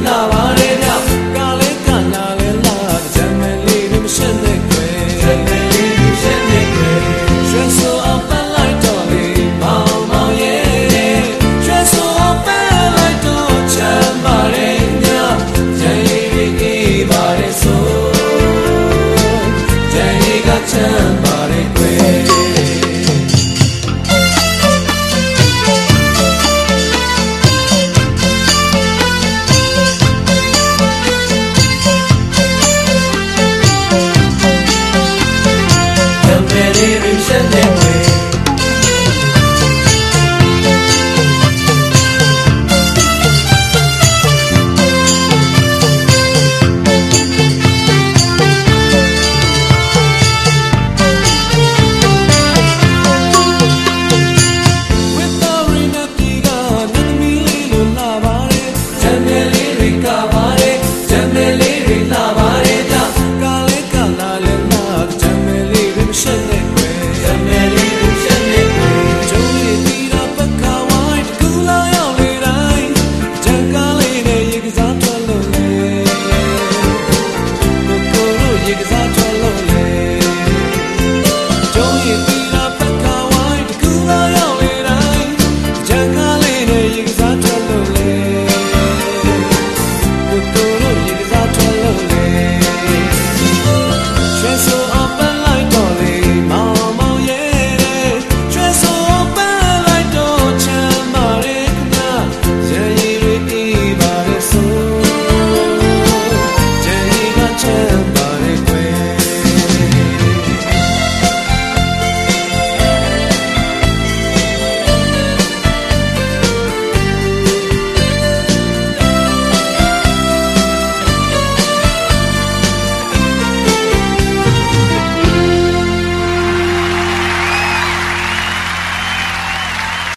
No.